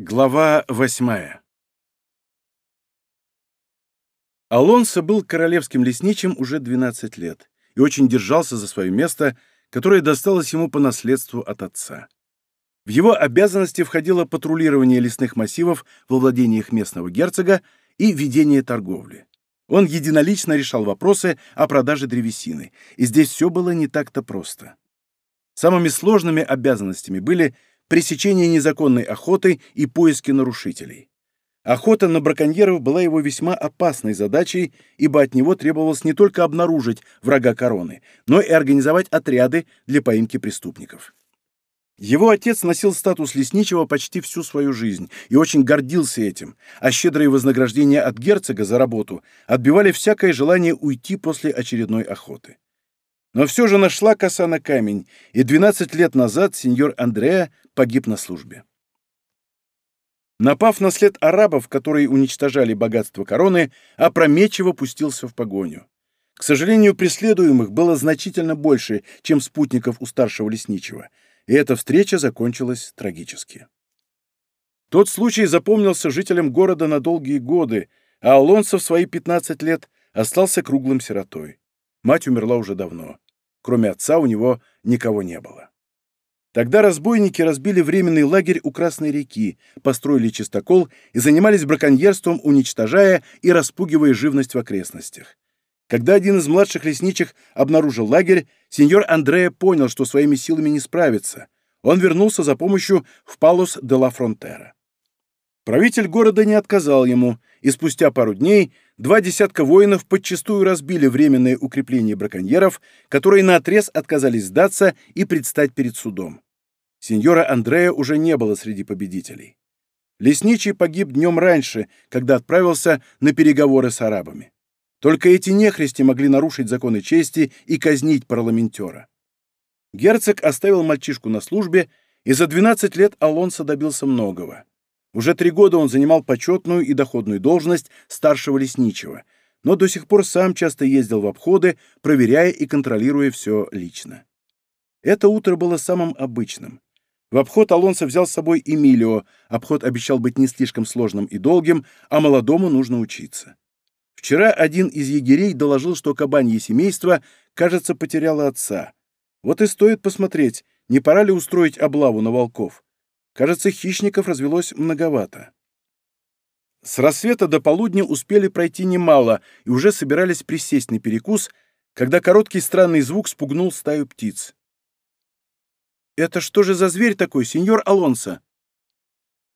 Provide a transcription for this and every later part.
Глава восьмая Алонсо был королевским лесничим уже 12 лет и очень держался за свое место, которое досталось ему по наследству от отца. В его обязанности входило патрулирование лесных массивов во владениях местного герцога и ведение торговли. Он единолично решал вопросы о продаже древесины, и здесь все было не так-то просто. Самыми сложными обязанностями были пресечение незаконной охоты и поиски нарушителей. Охота на браконьеров была его весьма опасной задачей, ибо от него требовалось не только обнаружить врага короны, но и организовать отряды для поимки преступников. Его отец носил статус лесничего почти всю свою жизнь и очень гордился этим, а щедрые вознаграждения от герцога за работу отбивали всякое желание уйти после очередной охоты. Но все же нашла коса на камень, и 12 лет назад сеньор Андреа погиб на службе. Напав на след арабов, которые уничтожали богатство короны, опрометчиво пустился в погоню. К сожалению, преследуемых было значительно больше, чем спутников у старшего лесничего, и эта встреча закончилась трагически. Тот случай запомнился жителям города на долгие годы, а Алонсо в свои 15 лет остался круглым сиротой. Мать умерла уже давно. Кроме отца у него никого не было. Тогда разбойники разбили временный лагерь у Красной реки, построили чистокол и занимались браконьерством, уничтожая и распугивая живность в окрестностях. Когда один из младших лесничих обнаружил лагерь, сеньор Андреа понял, что своими силами не справится. Он вернулся за помощью в Палус де ла Фронтера. Правитель города не отказал ему, и спустя пару дней два десятка воинов подчастую разбили временное укрепление браконьеров, которые наотрез отказались сдаться и предстать перед судом. Сеньора Андрея уже не было среди победителей. Лесничий погиб днем раньше, когда отправился на переговоры с арабами. Только эти нехристи могли нарушить законы чести и казнить парламентера. Герцог оставил мальчишку на службе, и за 12 лет Алонсо добился многого. Уже три года он занимал почетную и доходную должность старшего лесничего, но до сих пор сам часто ездил в обходы, проверяя и контролируя все лично. Это утро было самым обычным. В обход Алонсо взял с собой Эмилио, обход обещал быть не слишком сложным и долгим, а молодому нужно учиться. Вчера один из егерей доложил, что кабанье семейство, кажется, потеряло отца. Вот и стоит посмотреть, не пора ли устроить облаву на волков. Кажется, хищников развелось многовато. С рассвета до полудня успели пройти немало и уже собирались присесть на перекус, когда короткий странный звук спугнул стаю птиц. «Это что же за зверь такой, сеньор Алонсо?»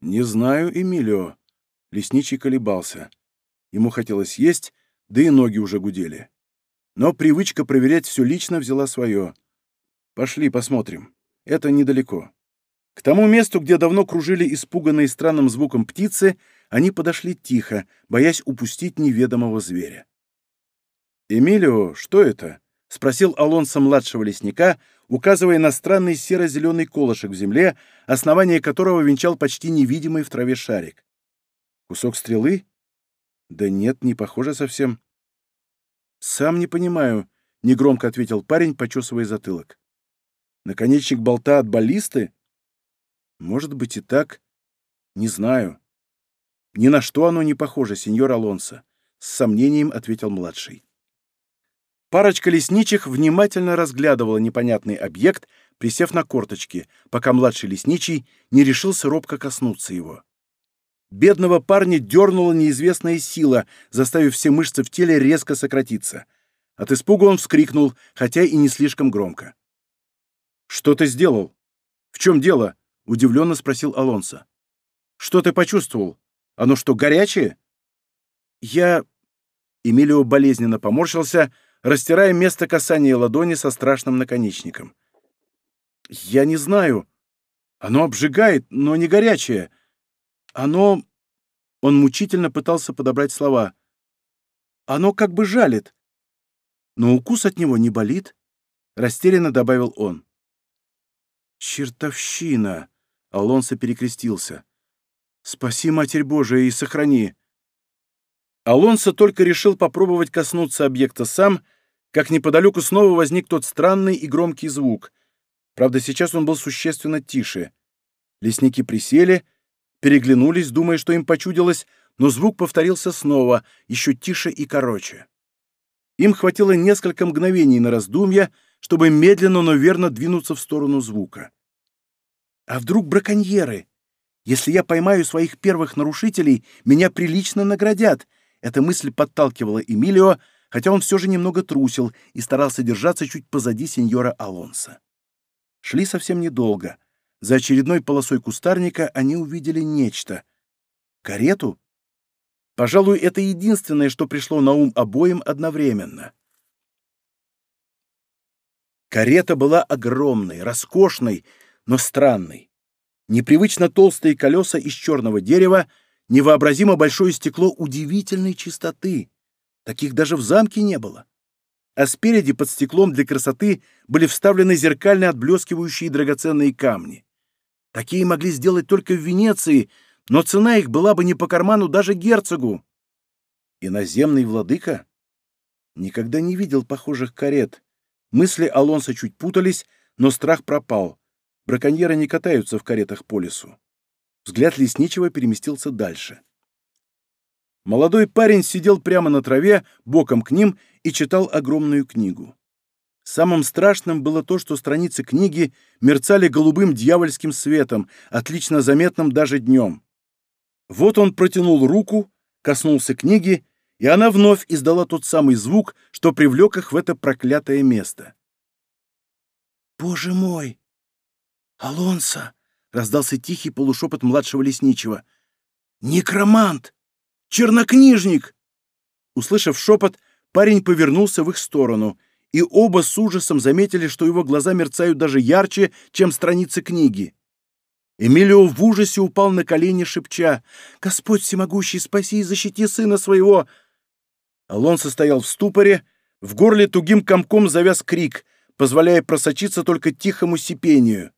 «Не знаю, Эмилио». Лесничий колебался. Ему хотелось есть, да и ноги уже гудели. Но привычка проверять все лично взяла свое. «Пошли, посмотрим. Это недалеко». К тому месту, где давно кружили испуганные странным звуком птицы, они подошли тихо, боясь упустить неведомого зверя. «Эмилио, что это?» — спросил Алонсо младшего лесника, указывая на странный серо-зеленый колышек в земле, основание которого венчал почти невидимый в траве шарик. «Кусок стрелы?» «Да нет, не похоже совсем». «Сам не понимаю», — негромко ответил парень, почесывая затылок. «Наконечник болта от баллисты?» Может быть и так. Не знаю. Ни на что оно не похоже, сеньор Алонсо, с сомнением ответил младший. Парочка лесничих внимательно разглядывала непонятный объект, присев на корточки, пока младший лесничий не решился робко коснуться его. Бедного парня дернула неизвестная сила, заставив все мышцы в теле резко сократиться. От испуга он вскрикнул, хотя и не слишком громко. «Что ты сделал? В чем дело?» Удивленно спросил Алонсо. «Что ты почувствовал? Оно что, горячее?» «Я...» Эмилио болезненно поморщился, растирая место касания ладони со страшным наконечником. «Я не знаю. Оно обжигает, но не горячее. Оно...» Он мучительно пытался подобрать слова. «Оно как бы жалит. Но укус от него не болит», — растерянно добавил он. «Чертовщина!» Алонсо перекрестился. «Спаси, Матерь Божия, и сохрани!» Алонсо только решил попробовать коснуться объекта сам, как неподалеку снова возник тот странный и громкий звук. Правда, сейчас он был существенно тише. Лесники присели, переглянулись, думая, что им почудилось, но звук повторился снова, еще тише и короче. Им хватило несколько мгновений на раздумья, чтобы медленно, но верно двинуться в сторону звука. А вдруг браконьеры? Если я поймаю своих первых нарушителей, меня прилично наградят. Эта мысль подталкивала Эмилио, хотя он все же немного трусил и старался держаться чуть позади сеньора Алонса. Шли совсем недолго. За очередной полосой кустарника они увидели нечто. Карету? Пожалуй, это единственное, что пришло на ум обоим одновременно. Карета была огромной, роскошной, но странной. Непривычно толстые колеса из черного дерева, невообразимо большое стекло удивительной чистоты. Таких даже в замке не было. А спереди под стеклом для красоты были вставлены зеркально отблескивающие драгоценные камни. Такие могли сделать только в Венеции, но цена их была бы не по карману даже герцогу. Иноземный владыка? Никогда не видел похожих карет. Мысли Алонса чуть путались, но страх пропал. Браконьеры не катаются в каретах по лесу. Взгляд лесничего переместился дальше. Молодой парень сидел прямо на траве, боком к ним, и читал огромную книгу. Самым страшным было то, что страницы книги мерцали голубым дьявольским светом, отлично заметным даже днем. Вот он протянул руку, коснулся книги, и она вновь издала тот самый звук, что привлек их в это проклятое место. «Боже мой! Алонсо!» — раздался тихий полушепот младшего лесничего. «Некромант! Чернокнижник!» Услышав шепот, парень повернулся в их сторону — и оба с ужасом заметили, что его глаза мерцают даже ярче, чем страницы книги. Эмилио в ужасе упал на колени, шепча «Господь всемогущий, спаси и защити сына своего!» Алонсо стоял в ступоре, в горле тугим комком завяз крик, позволяя просочиться только тихому сипению.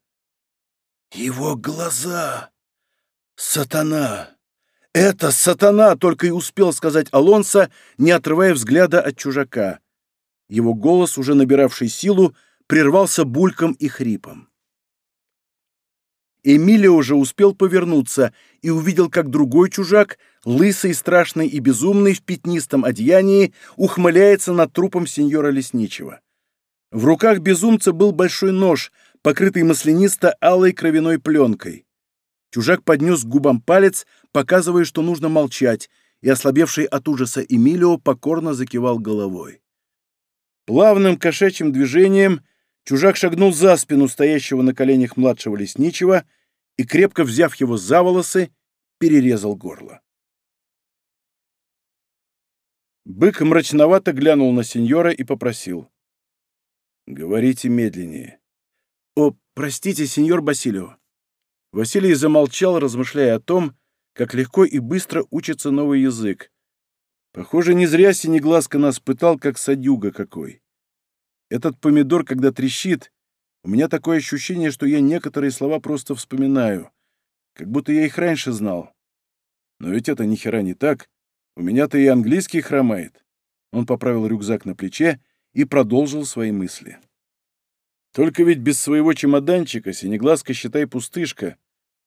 «Его глаза! Сатана! Это сатана!» — только и успел сказать Алонсо, не отрывая взгляда от чужака. Его голос, уже набиравший силу, прервался бульком и хрипом. Эмилио уже успел повернуться и увидел, как другой чужак, лысый, страшный и безумный в пятнистом одеянии, ухмыляется над трупом сеньора Лесничего. В руках безумца был большой нож, покрытый маслянисто-алой кровяной пленкой. Чужак поднес к губам палец, показывая, что нужно молчать, и ослабевший от ужаса Эмилио покорно закивал головой. Плавным кошачьим движением чужак шагнул за спину стоящего на коленях младшего лесничего и, крепко взяв его за волосы, перерезал горло. Бык мрачновато глянул на сеньора и попросил. «Говорите медленнее». «О, простите, сеньор Басилио». Василий замолчал, размышляя о том, как легко и быстро учится новый язык, Похоже, не зря Синеглазка нас пытал, как садюга какой. Этот помидор, когда трещит, у меня такое ощущение, что я некоторые слова просто вспоминаю, как будто я их раньше знал. Но ведь это ни хера не так. У меня-то и английский хромает. Он поправил рюкзак на плече и продолжил свои мысли. Только ведь без своего чемоданчика Синеглазка, считай, пустышка,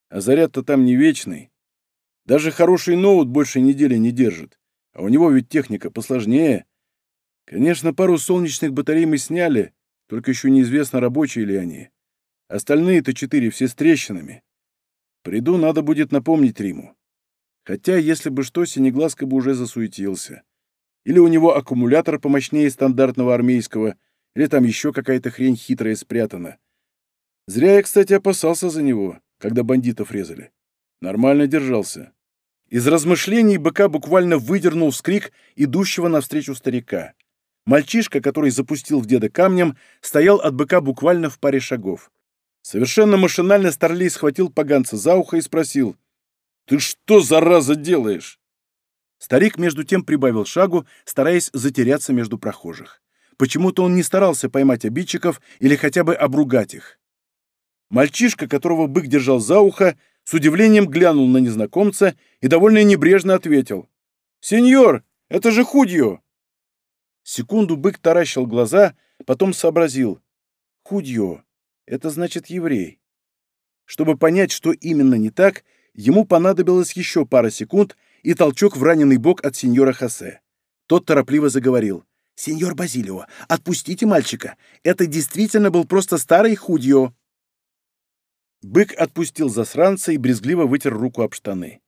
а заряд-то там не вечный. Даже хороший ноут больше недели не держит. А у него ведь техника посложнее. Конечно, пару солнечных батарей мы сняли, только еще неизвестно, рабочие ли они. Остальные-то четыре все с трещинами. Приду, надо будет напомнить Риму. Хотя, если бы что, Синеглазка бы уже засуетился. Или у него аккумулятор помощнее стандартного армейского, или там еще какая-то хрень хитрая спрятана. Зря я, кстати, опасался за него, когда бандитов резали. Нормально держался. Из размышлений быка буквально выдернул вскрик идущего навстречу старика. Мальчишка, который запустил в деда камнем, стоял от быка буквально в паре шагов. Совершенно машинально Старлей схватил поганца за ухо и спросил, «Ты что, зараза, делаешь?» Старик между тем прибавил шагу, стараясь затеряться между прохожих. Почему-то он не старался поймать обидчиков или хотя бы обругать их. Мальчишка, которого бык держал за ухо, с удивлением глянул на незнакомца и довольно небрежно ответил. «Сеньор, это же Худьо!» Секунду бык таращил глаза, потом сообразил. «Худьо — это значит еврей». Чтобы понять, что именно не так, Ему понадобилось еще пара секунд и толчок в раненый бок от сеньора Хосе. Тот торопливо заговорил. «Сеньор Базилио, отпустите мальчика. Это действительно был просто старый худьё». Бык отпустил засранца и брезгливо вытер руку об штаны.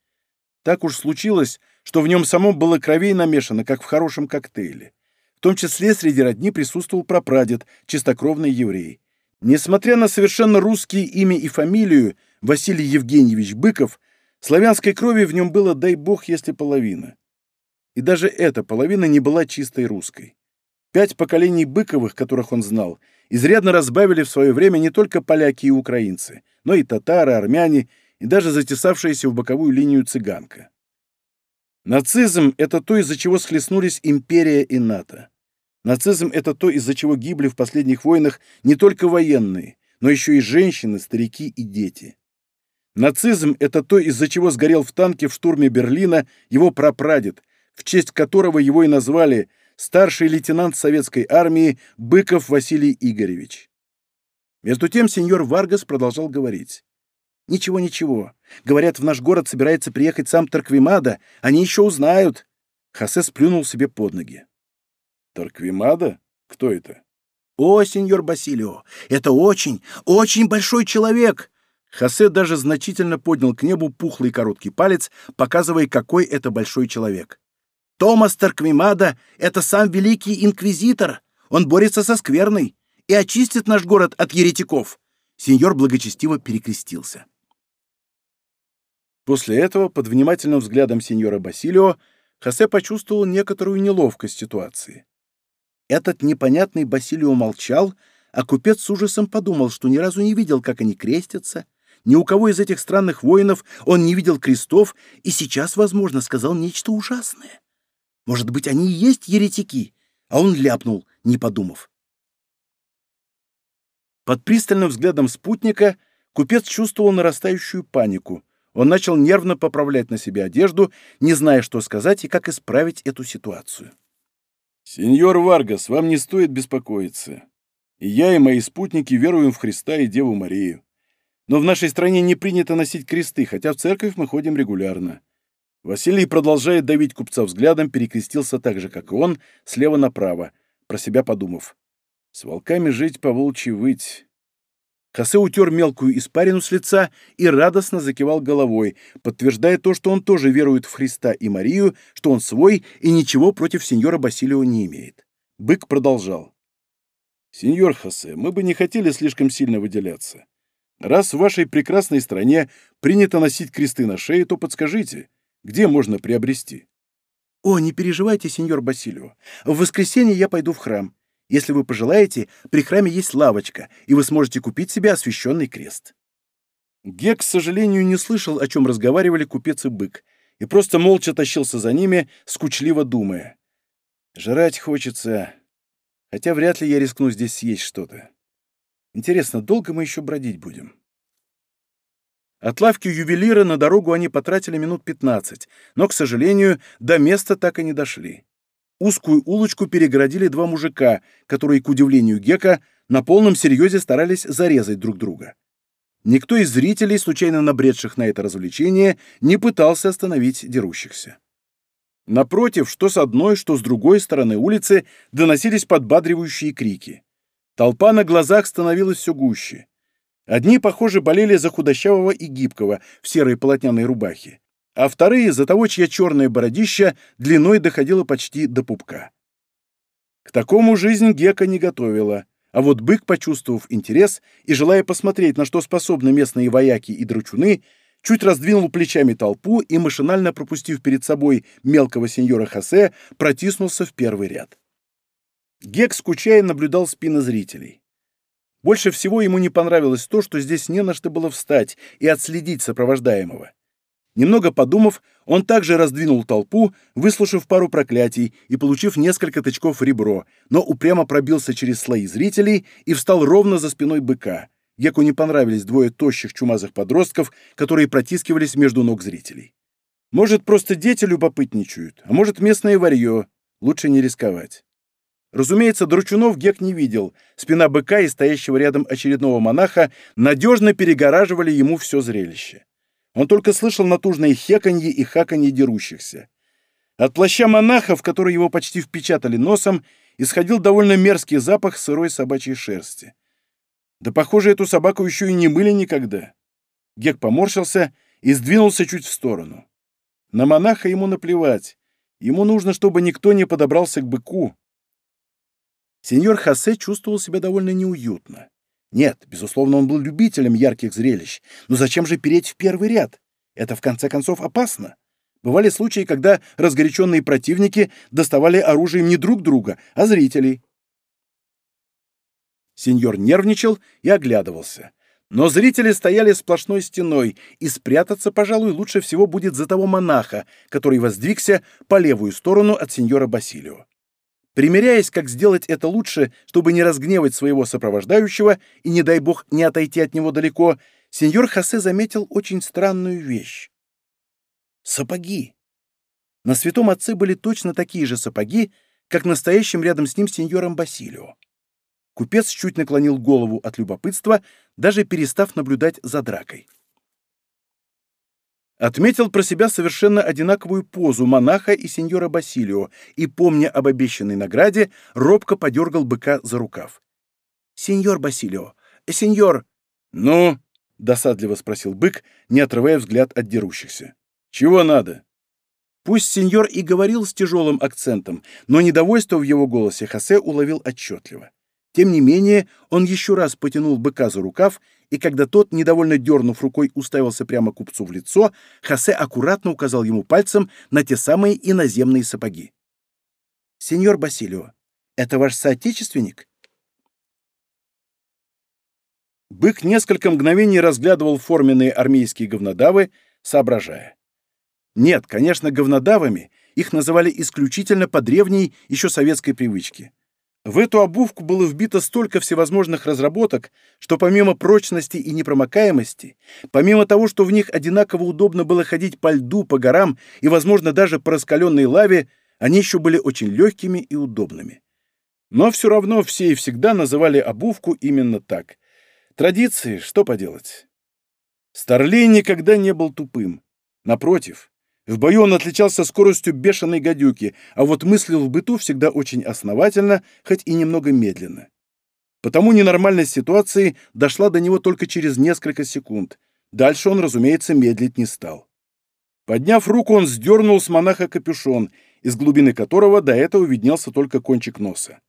Так уж случилось, что в нем самом было кровей намешано, как в хорошем коктейле. В том числе среди родни присутствовал прапрадед, чистокровный еврей. Несмотря на совершенно русские имя и фамилию, Василий Евгеньевич Быков, славянской крови в нем было, дай бог, если половина. И даже эта половина не была чистой русской. Пять поколений Быковых, которых он знал, изрядно разбавили в свое время не только поляки и украинцы, но и татары, армяне и даже затесавшаяся в боковую линию цыганка. Нацизм — это то, из-за чего схлестнулись империя и НАТО. Нацизм — это то, из-за чего гибли в последних войнах не только военные, но еще и женщины, старики и дети. Нацизм — это то, из-за чего сгорел в танке в штурме Берлина его прапрадед, в честь которого его и назвали старший лейтенант советской армии Быков Василий Игоревич. Между тем сеньор Варгас продолжал говорить. «Ничего, ничего. Говорят, в наш город собирается приехать сам Тарквимада. Они еще узнают». Хосе сплюнул себе под ноги. «Тарквимада? Кто это?» «О, сеньор Басилио, это очень, очень большой человек!» Хосе даже значительно поднял к небу пухлый короткий палец, показывая, какой это большой человек. «Томас Тарквимада — это сам великий инквизитор. Он борется со скверной и очистит наш город от еретиков». Сеньор благочестиво перекрестился. После этого, под внимательным взглядом сеньора Басилио, Хосе почувствовал некоторую неловкость ситуации. Этот непонятный Басилио молчал, а купец с ужасом подумал, что ни разу не видел, как они крестятся, ни у кого из этих странных воинов он не видел крестов и сейчас, возможно, сказал нечто ужасное. Может быть, они и есть еретики, а он ляпнул, не подумав. Под пристальным взглядом спутника купец чувствовал нарастающую панику. Он начал нервно поправлять на себе одежду, не зная, что сказать и как исправить эту ситуацию. «Сеньор Варгас, вам не стоит беспокоиться. И я, и мои спутники веруем в Христа и Деву Марию. Но в нашей стране не принято носить кресты, хотя в церковь мы ходим регулярно». Василий, продолжая давить купца взглядом, перекрестился так же, как и он, слева направо, про себя подумав. «С волками жить, по волчьи выть. Хосе утер мелкую испарину с лица и радостно закивал головой, подтверждая то, что он тоже верует в Христа и Марию, что он свой и ничего против сеньора Басилио не имеет. Бык продолжал. «Сеньор Хосе, мы бы не хотели слишком сильно выделяться. Раз в вашей прекрасной стране принято носить кресты на шее, то подскажите, где можно приобрести?» «О, не переживайте, сеньор Басилио. В воскресенье я пойду в храм. Если вы пожелаете, при храме есть лавочка, и вы сможете купить себе освященный крест». Гек, к сожалению, не слышал, о чем разговаривали купец и бык, и просто молча тащился за ними, скучливо думая. «Жрать хочется, хотя вряд ли я рискну здесь съесть что-то. Интересно, долго мы еще бродить будем?» От лавки ювелира на дорогу они потратили минут пятнадцать, но, к сожалению, до места так и не дошли. Узкую улочку перегородили два мужика, которые, к удивлению Гека, на полном серьезе старались зарезать друг друга. Никто из зрителей, случайно набредших на это развлечение, не пытался остановить дерущихся. Напротив, что с одной, что с другой стороны улицы доносились подбадривающие крики. Толпа на глазах становилась все гуще. Одни, похоже, болели за худощавого и гибкого в серой полотняной рубахе а вторые за того, чья черная бородища длиной доходила почти до пупка. К такому жизнь Гека не готовила, а вот бык, почувствовав интерес и желая посмотреть, на что способны местные вояки и дручуны, чуть раздвинул плечами толпу и, машинально пропустив перед собой мелкого сеньора Хосе, протиснулся в первый ряд. Гек, скучая, наблюдал спины зрителей. Больше всего ему не понравилось то, что здесь не на что было встать и отследить сопровождаемого. Немного подумав, он также раздвинул толпу, выслушав пару проклятий и получив несколько тычков ребро, но упрямо пробился через слои зрителей и встал ровно за спиной быка. Геку не понравились двое тощих чумазых подростков, которые протискивались между ног зрителей. Может, просто дети любопытничают, а может, местное варье. Лучше не рисковать. Разумеется, Дручунов Гек не видел. Спина быка и стоящего рядом очередного монаха надежно перегораживали ему все зрелище. Он только слышал натужные хеканье и хаканье дерущихся. От плаща монаха, в который его почти впечатали носом, исходил довольно мерзкий запах сырой собачьей шерсти. Да, похоже, эту собаку еще и не мыли никогда. Гек поморщился и сдвинулся чуть в сторону. На монаха ему наплевать. Ему нужно, чтобы никто не подобрался к быку. Сеньор Хосе чувствовал себя довольно неуютно. Нет, безусловно, он был любителем ярких зрелищ, но зачем же переть в первый ряд? Это, в конце концов, опасно. Бывали случаи, когда разгоряченные противники доставали оружием не друг друга, а зрителей. Сеньор нервничал и оглядывался. Но зрители стояли сплошной стеной, и спрятаться, пожалуй, лучше всего будет за того монаха, который воздвигся по левую сторону от сеньора Басилио. Примеряясь, как сделать это лучше, чтобы не разгневать своего сопровождающего и, не дай бог, не отойти от него далеко, сеньор Хосе заметил очень странную вещь. Сапоги. На святом отце были точно такие же сапоги, как настоящим рядом с ним сеньором Басилио. Купец чуть наклонил голову от любопытства, даже перестав наблюдать за дракой. Отметил про себя совершенно одинаковую позу монаха и сеньора Басилио и, помня об обещанной награде, робко подергал быка за рукав. «Сеньор Басилио! Сеньор!» «Ну?» — досадливо спросил бык, не отрывая взгляд от дерущихся. «Чего надо?» Пусть сеньор и говорил с тяжелым акцентом, но недовольство в его голосе Хосе уловил отчетливо. Тем не менее, он еще раз потянул быка за рукав, и когда тот, недовольно дернув рукой, уставился прямо купцу в лицо, Хосе аккуратно указал ему пальцем на те самые иноземные сапоги. «Сеньор Басилио, это ваш соотечественник?» Бык несколько мгновений разглядывал форменные армейские говнодавы, соображая. Нет, конечно, говнодавами их называли исключительно по древней, еще советской привычке. В эту обувку было вбито столько всевозможных разработок, что помимо прочности и непромокаемости, помимо того, что в них одинаково удобно было ходить по льду, по горам и, возможно, даже по раскаленной лаве, они еще были очень легкими и удобными. Но все равно все и всегда называли обувку именно так. Традиции, что поделать. Старлей никогда не был тупым. Напротив, в бою он отличался скоростью бешеной гадюки, а вот мыслил в быту всегда очень основательно, хоть и немного медленно. Потому ненормальность ситуации дошла до него только через несколько секунд. Дальше он, разумеется, медлить не стал. Подняв руку, он сдернул с монаха капюшон, из глубины которого до этого виднелся только кончик носа.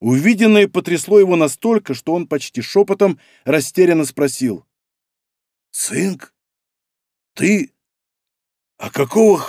Увиденное потрясло его настолько, что он почти шепотом растерянно спросил. «Цинк? Ты...» «А какого.